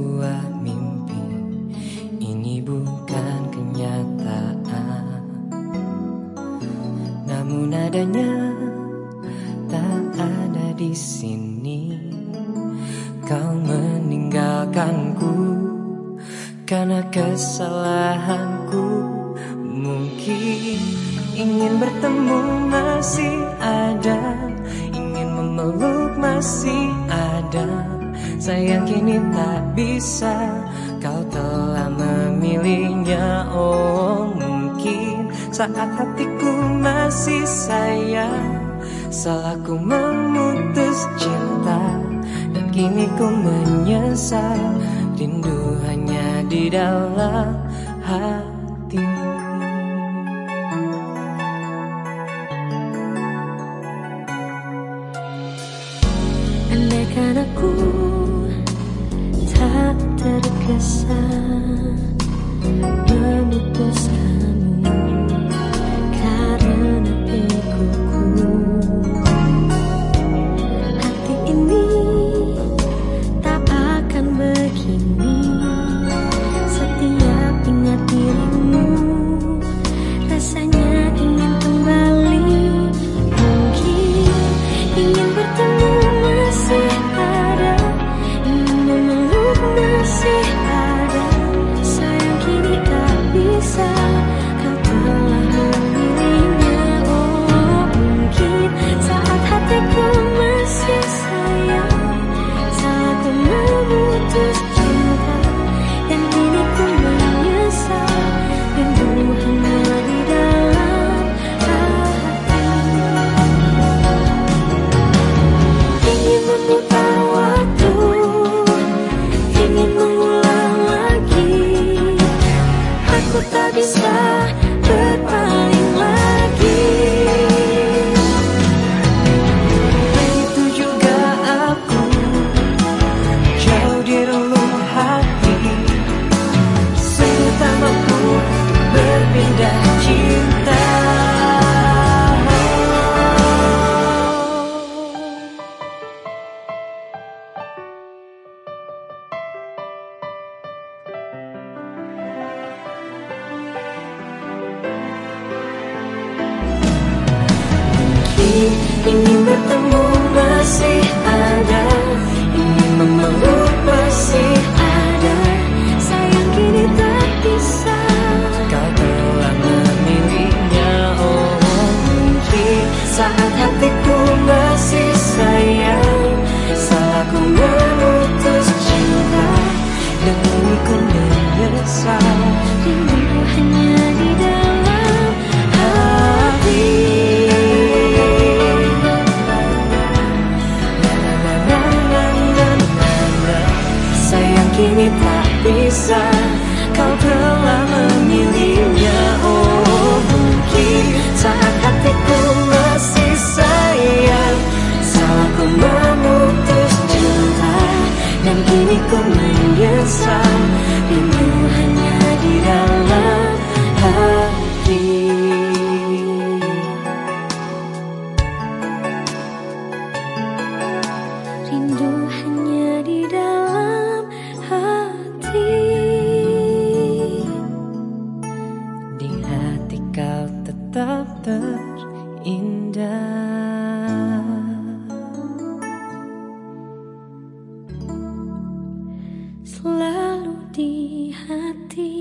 sebuah mimpi. Ini bukan kenyataan. Namun adanya tak ada di sini. Kau meninggalkanku Karena kesalahanku. Mungkin ingin bertemu masih ada Ingin memeluk masih Sayang kini tak bisa Kau telah memilihnya. Oh mungkin saat hatiku masih sayang Salahku memutus cinta Dan kini ku menyesal Rindu hanya di dalam hati. Aku berkesan Penuh bertemu masih ada. Ingin memeluk masih ada. Sayang kini tak bisa. Kau telah memilihnya Oh mungkin saat hatiku masih sayang. Salahku memutus cinta. Dan ku menyesal. Rindu hanya di dalam kini tak bisa Kau telah memilihnya. Oh mungkin saat terindah. Selalu di hati